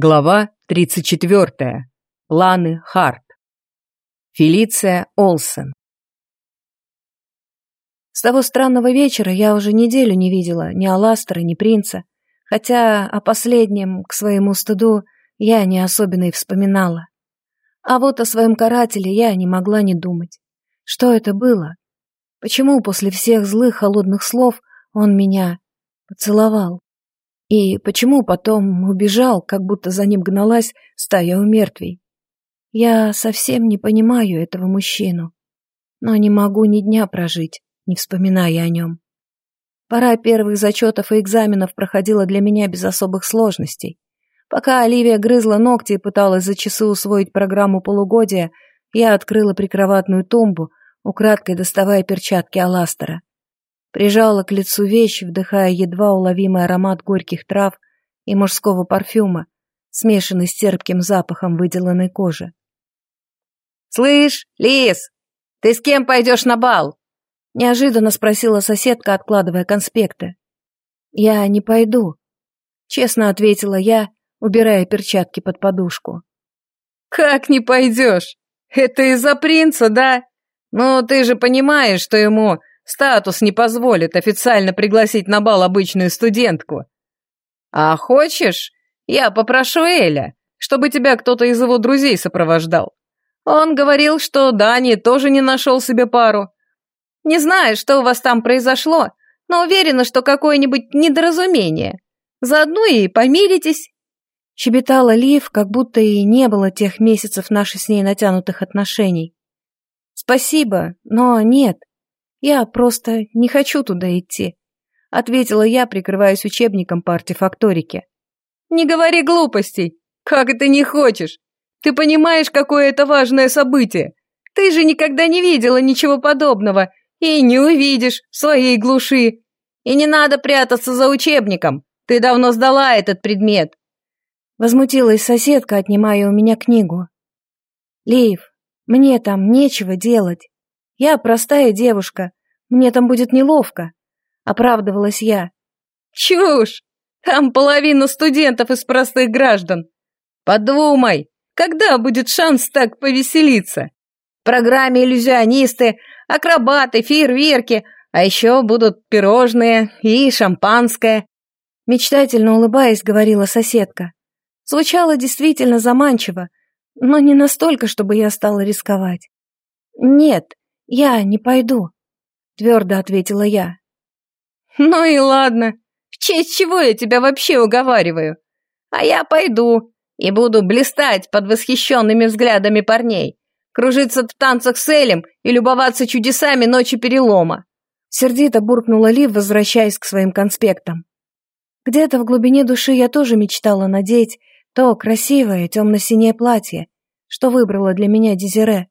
Глава 34. Ланы Харт. Фелиция Олсен. С того странного вечера я уже неделю не видела ни Аластера, ни принца, хотя о последнем, к своему стыду, я не особенно и вспоминала. А вот о своем карателе я не могла не думать. Что это было? Почему после всех злых холодных слов он меня поцеловал? И почему потом убежал, как будто за ним гналась стая у мертвей? Я совсем не понимаю этого мужчину, но не могу ни дня прожить, не вспоминая о нем. Пора первых зачетов и экзаменов проходила для меня без особых сложностей. Пока Оливия грызла ногти и пыталась за часы усвоить программу полугодия, я открыла прикроватную тумбу, украдкой доставая перчатки Аластера. Прижала к лицу вещь, вдыхая едва уловимый аромат горьких трав и мужского парфюма, смешанный с терпким запахом выделанной кожи. «Слышь, Лис, ты с кем пойдешь на бал?» Неожиданно спросила соседка, откладывая конспекты. «Я не пойду», — честно ответила я, убирая перчатки под подушку. «Как не пойдешь? Это из-за принца, да? Ну, ты же понимаешь, что ему Статус не позволит официально пригласить на бал обычную студентку. А хочешь, я попрошу Эля, чтобы тебя кто-то из его друзей сопровождал. Он говорил, что Дани тоже не нашел себе пару. Не знаю, что у вас там произошло, но уверена, что какое-нибудь недоразумение. Заодно и помиритесь. Щебетала Лив, как будто и не было тех месяцев наших с ней натянутых отношений. Спасибо, но нет. «Я просто не хочу туда идти», — ответила я, прикрываясь учебником по артефакторике. «Не говори глупостей! Как это не хочешь? Ты понимаешь, какое это важное событие? Ты же никогда не видела ничего подобного и не увидишь в своей глуши. И не надо прятаться за учебником, ты давно сдала этот предмет». Возмутилась соседка, отнимая у меня книгу. «Лейв, мне там нечего делать. Я простая девушка, мне там будет неловко», — оправдывалась я. «Чушь! Там половина студентов из простых граждан. Подумай, когда будет шанс так повеселиться? В программе иллюзионисты, акробаты, фейерверки, а еще будут пирожные и шампанское». Мечтательно улыбаясь, говорила соседка. Звучало действительно заманчиво, но не настолько, чтобы я стала рисковать. «Нет, «Я не пойду», — твердо ответила я. «Ну и ладно. В честь чего я тебя вообще уговариваю? А я пойду и буду блистать под восхищенными взглядами парней, кружиться в танцах с Элем и любоваться чудесами ночи перелома». Сердито буркнула Лив, возвращаясь к своим конспектам. Где-то в глубине души я тоже мечтала надеть то красивое темно-синее платье, что выбрала для меня Дезире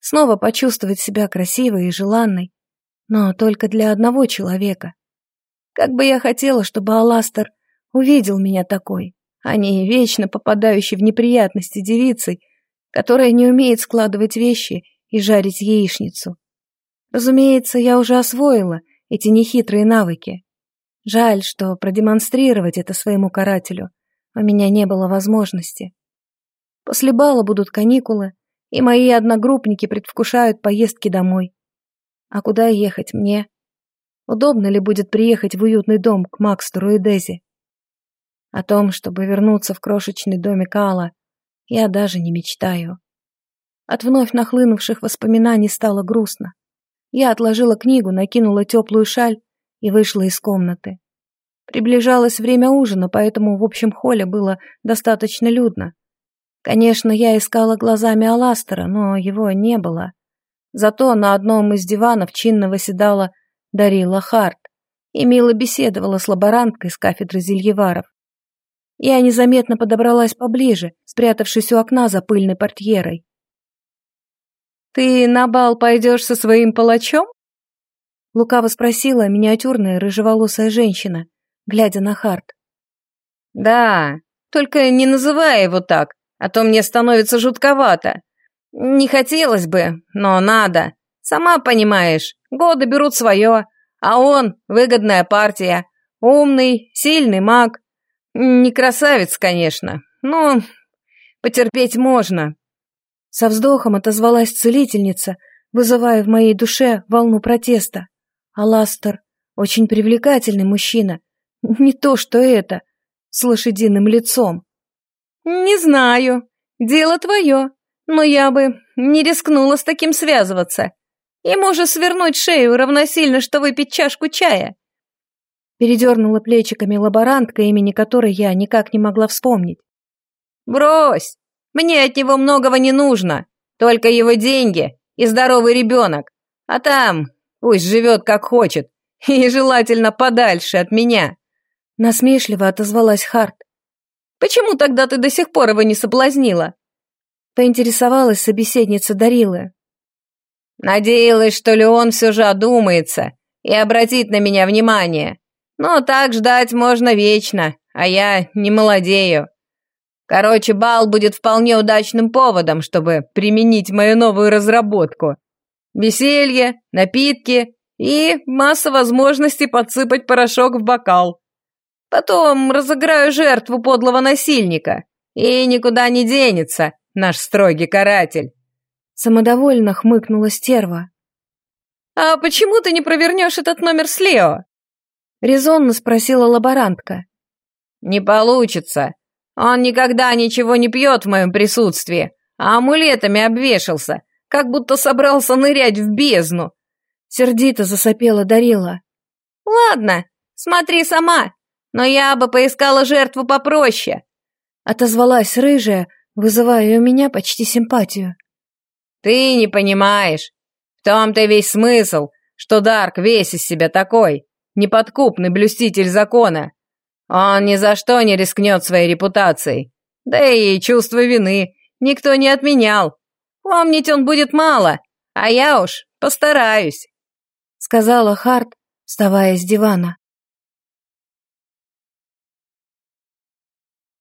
снова почувствовать себя красивой и желанной, но только для одного человека. Как бы я хотела, чтобы Аластер увидел меня такой, а не вечно попадающей в неприятности девицей, которая не умеет складывать вещи и жарить яичницу. Разумеется, я уже освоила эти нехитрые навыки. Жаль, что продемонстрировать это своему карателю у меня не было возможности. После бала будут каникулы, и мои одногруппники предвкушают поездки домой. А куда ехать мне? Удобно ли будет приехать в уютный дом к Макстеру и Дези? О том, чтобы вернуться в крошечный домик Алла, я даже не мечтаю. От вновь нахлынувших воспоминаний стало грустно. Я отложила книгу, накинула теплую шаль и вышла из комнаты. Приближалось время ужина, поэтому в общем холле было достаточно людно. Конечно, я искала глазами Аластера, но его не было. Зато на одном из диванов чинно восседала Дарила Харт и мило беседовала с лаборанткой с кафедры зельеваров. Я незаметно подобралась поближе, спрятавшись у окна за пыльной портьерой. «Ты на бал пойдешь со своим палачом?» Лукаво спросила миниатюрная рыжеволосая женщина, глядя на Харт. «Да, только не называй его так, а то мне становится жутковато. Не хотелось бы, но надо. Сама понимаешь, годы берут свое, а он — выгодная партия. Умный, сильный маг. Не красавец, конечно, ну, потерпеть можно. Со вздохом отозвалась целительница, вызывая в моей душе волну протеста. Аластер очень привлекательный мужчина. Не то, что это, с лошадиным лицом. «Не знаю. Дело твое. Но я бы не рискнула с таким связываться. Ему же свернуть шею равносильно, что выпить чашку чая». Передернула плечиками лаборантка, имени которой я никак не могла вспомнить. «Брось! Мне от него многого не нужно. Только его деньги и здоровый ребенок. А там пусть живет как хочет. И желательно подальше от меня». Насмешливо отозвалась Харт. «Почему тогда ты до сих пор его не соблазнила?» Поинтересовалась собеседница Дарилы. «Надеялась, что ли он все же одумается и обратит на меня внимание. Но так ждать можно вечно, а я не молодею. Короче, бал будет вполне удачным поводом, чтобы применить мою новую разработку. Веселье, напитки и масса возможностей подсыпать порошок в бокал. Потом разыграю жертву подлого насильника, и никуда не денется наш строгий каратель. Самодовольно хмыкнула стерва. «А почему ты не провернешь этот номер с Лео?» Резонно спросила лаборантка. «Не получится. Он никогда ничего не пьет в моем присутствии, а амулетами обвешался, как будто собрался нырять в бездну. Сердито засопела Дарила. «Ладно, смотри сама, но я бы поискала жертву попроще», отозвалась рыжая, вызывая у меня почти симпатию. «Ты не понимаешь. В том-то весь смысл, что Дарк весь из себя такой, неподкупный блюститель закона. Он ни за что не рискнет своей репутацией. Да и чувство вины никто не отменял. Помнить он будет мало, а я уж постараюсь», — сказала Харт, вставая с дивана.